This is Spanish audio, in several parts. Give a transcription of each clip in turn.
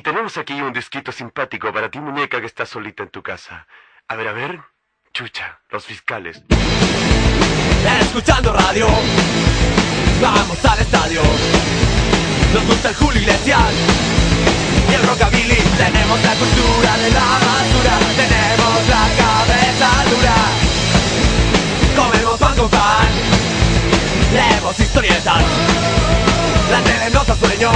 Y tenemos aquí un disquito simpático para ti, muñeca, que está solita en tu casa. A ver, a ver. Chucha, los fiscales. Escuchando radio, vamos al estadio. Nos gusta el Julio Iglesias y el rockabilly. Tenemos la cultura de la basura, tenemos la cabeza dura. Comemos pan con pan, leemos historietas. La tele nos sueño,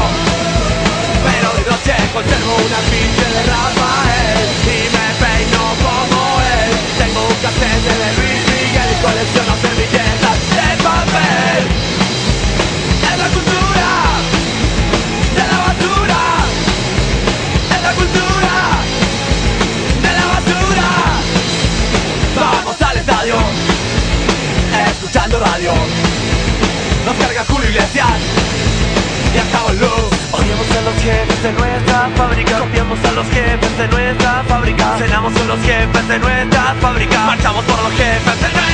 conservo una pinche de Rafael y me peino como él. Tengo un cassette de Luis Miguel y colecciono servilletas de papel. Es la cultura de la basura. Es la cultura de la basura. Vamos al estadio, escuchando radio. Nos carga Julio Iglesias a los jefes de nuestra fábrica. Cenamos con los jefes de nuestra fábrica. Marchamos por los jefes de